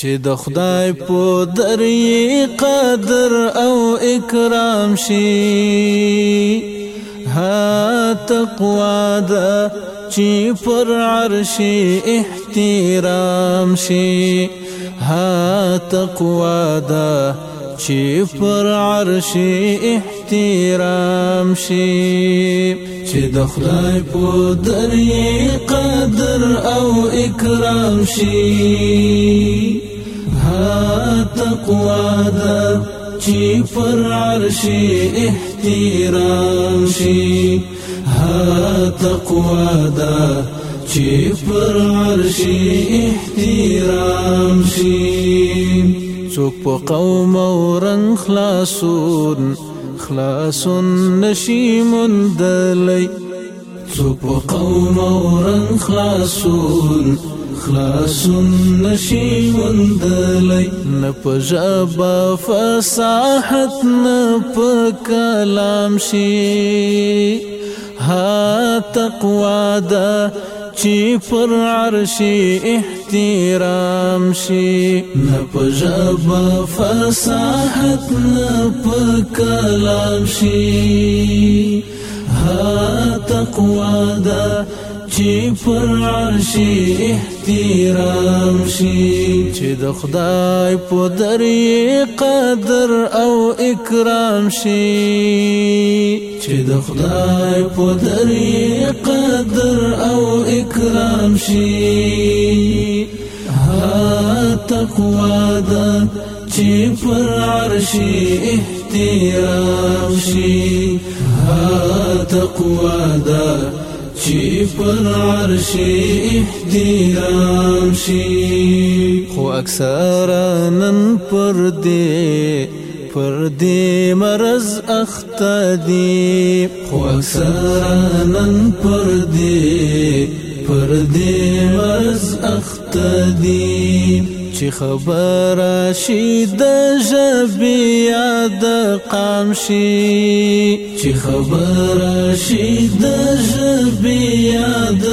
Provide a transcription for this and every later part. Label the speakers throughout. Speaker 1: چې د خدای په درې قدر او اکرام شي ها تقوا ده چې پر عرش احترام شي ها تقوا ده چې پر عرش احترام شي چې د خدای په درې قدر او اکرام شي ها ذا ده چی پر عرش احترام شي ها تقوى ذا چی پر عرش احترام شي څوک په قوم او خلاصون خلاصون نشي مندلي څوک په قوم او خلاصون خلاصون نشي وندلی نه په ژبه فصاحت نه په کلام شي ها تقوا ده چې پر عرش احترام شي نه په ژبه فصاحت نه په کلام شي ها تقوا ده چې پر عرش احترام شي چې د خدای په درې قدر او اکرام شي چې د خدای په درې قدر او اکرام شي ها تقوا ده چې پر عرش احترام شي ها تقوا ده چې پر عرش احترام شي خو اکثر نن پر دې پر دې مرز اختدي خو اکثر نن پر دې پر دې مرز اختدي چې خبر شي د ژبې یاد قام شي چې خبر شي د ژبې یاد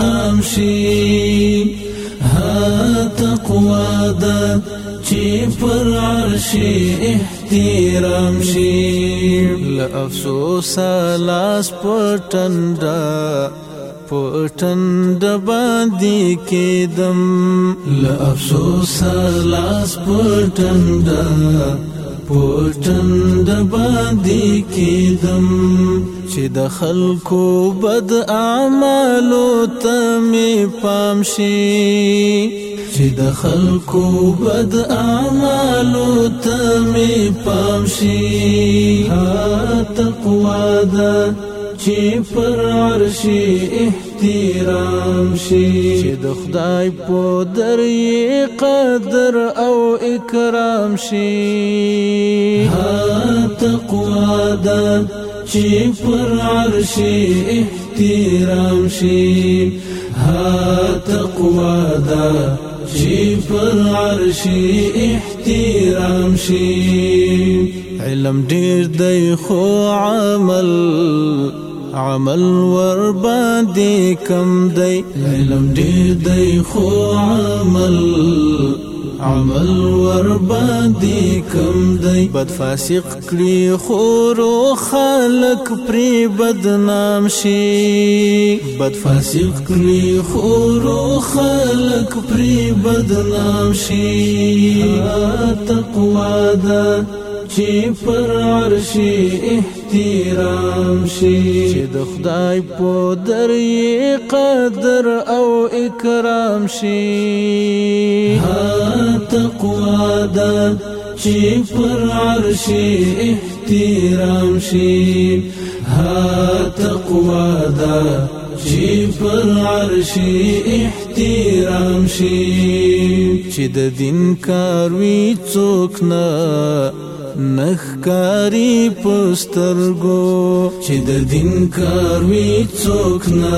Speaker 1: قام شي ها تقوا ده چې پر عرش احترام شي لافسوس لاس پټنده پټن د باندې کېدم ل افسوس لاس پټن د پټن د باندې کېدم چې د خلکو بد اعمالو ته می پام شي چې د خلکو بد اعمالو ته می پام شي ها تقوا ده چې پر عرش احترام شي چې د خدای په درې قدر او اکرام شي ها تقوا ده چې پر عرش احترام شي ها تقوا ده چې پر عرش احترام شي علم ډیر دی خو عمل عمل ور باندې کم دی علم ډیر دی خو عمل عمل ور باندې کم دی بد فاسق کړي خورو خلق پری بدنام شي بد فاسق کړي خورو خلق پری بدنام شي تقوا ده چې پر عرش احترام شي چې د خدای په درې قدر او اکرام شي ها تقوا ده چې پر عرش احترام شي ها تقوا ده چې پر عرش احترام شي چې د دین کار وی څوک نه نخکاری پسترگو چی د دین کاروی چوک نه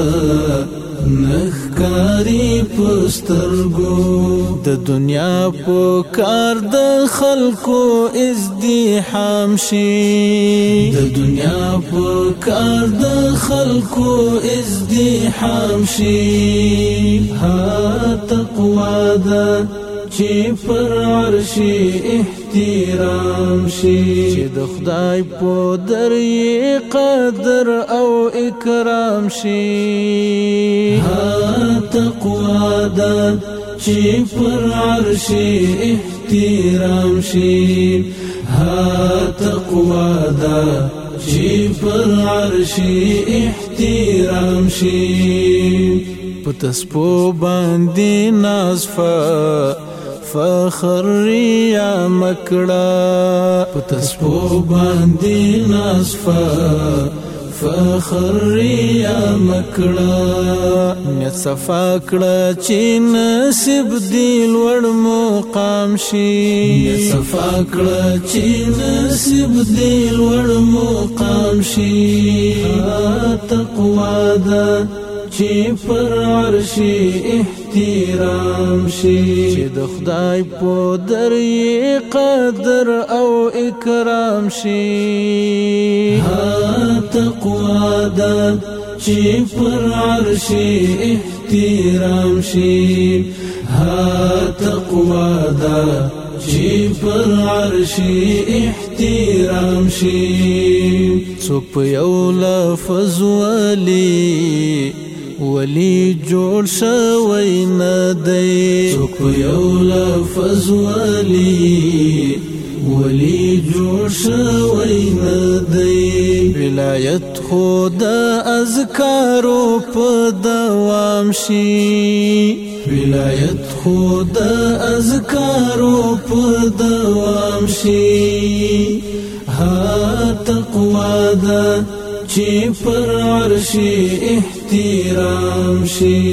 Speaker 1: نخکاری پسترګو د دنیا په کار د خلکو ازدحام شي د دنیا په کار د خلکو ازدحام شي ها تقوا ده چې پر عرش احترام تیرام شي چې د خدای په درې قدر او اکرام شي ها تقوا د چې پر عرش احترام شي ها تقوا د چې پر عرش احترام شي په تسبو باندې نازفه فخر ریا مکړه پتس په باندې نصفه فخر ریا مکړه نیت صفا کړه چې نصیب دی لوړ مقام شي نیت صفا کړه چې نصیب دی لوړ مقام شي تقوا ده چې پر عرش احتمال تیرام شي چې د خدای په درې قدر او اکرام شي ها تقوا د چې پر عرش احترام شي ها تقوا د چې پر عرش احترام شي څوک یو لفظ ولي ولی جوړ شوی نه دی څوک یو لفظ ولی ولی جوړ شوی نه دی ولایت خود اذکارو په دوام شي ولایت خود اذکارو په دوام شي ها تقوا ده چې پر عرش احترام شي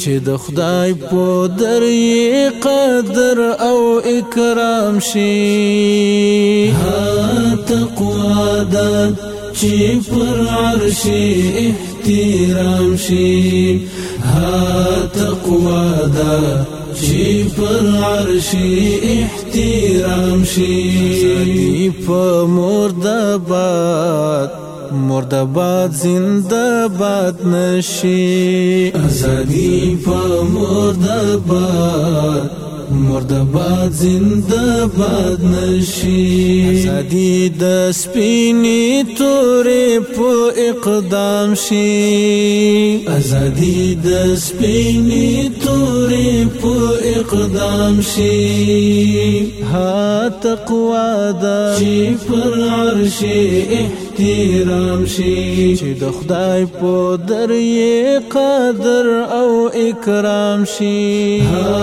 Speaker 1: چې د خدای په درې قدر او اکرام شي ها تقوا ده چې پر عرش احترام شي ها تقوا ده چې پر عرش احترام شي په مرد باد مرد باد زنده باد نشي ازادي په مرد باد مرد باد زنده باد نشي ازادي د سپيني تورې په اقدام شي ازادي د سپيني تورې په اقدام شي ها تقوا دا چې پر عرش تیرام شي چې د خدای په درې قدر او اکرام شي ها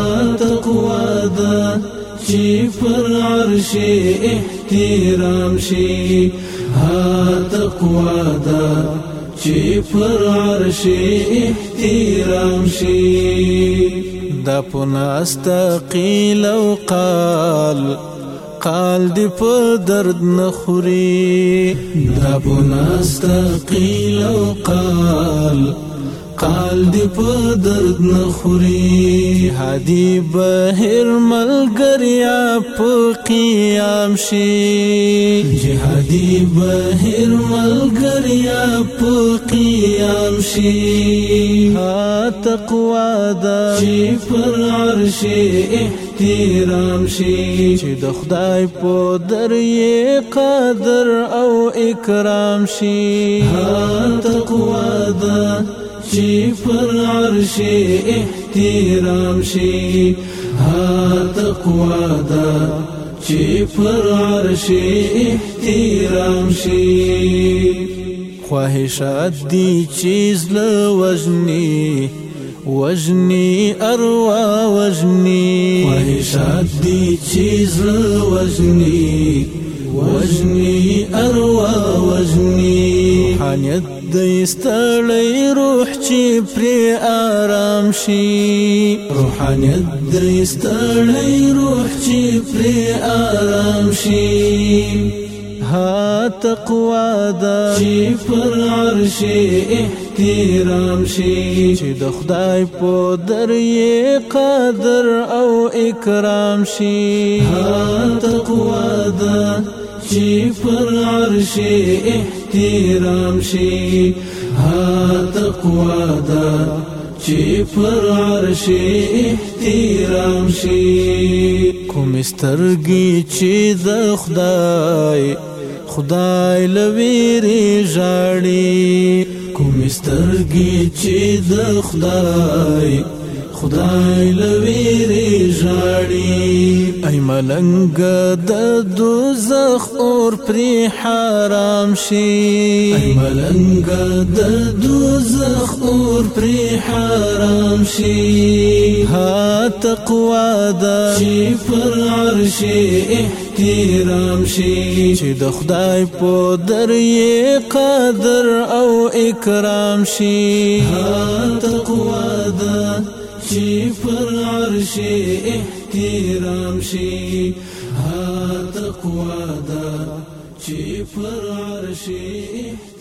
Speaker 1: تقوا ده چې پر عرش احترام شي ها تقوا ده چې پر عرش احترام شي د پناست قیل او قال قال دی په درد نخوري دا بنستقیل او قال قال دی په درد نخوري هادي بهر ملګریا په قیام شي جهادي بهر ملګریا په قیام شي ها تقوا دا چې پر عرش تیرام شي چې د خدای په درې قدر او اکرام شي ها تقوا ده چې پر عرش احترام شي ها تقوا ده چې پر عرش احترام شي خواهشات دي چیز لوجنی وزنی اروا وزنی خواهشات دی چیز وزنی وزنی اروا وزنی روحانیت دی ستړی روح چې پر آرام شي روحانیت دی ستړی روح چې پر آرام شي ها تقوا دا چې پر عرش تیرام شي چې د خدای په درې قدر او اکرام شي تقوا ده چې پر عرش احترام شي ها تقوا ده چې پر عرش احترام شي کوم سترګي چې د خدای خدای لويري ژاړي کوم سترګې چې د خدای خدای لويري ژاړي اي ملنګ د دوزخ اور پر حرام شي اي ملنګ د دوزخ اور پر حرام شي ها تقوا د چې پر عرش تیرام شي چې د خدای په درې قدر او اکرام شي تقوا ده چې پر عرش احترام شي ها تقوا ده چې پر عرش احترام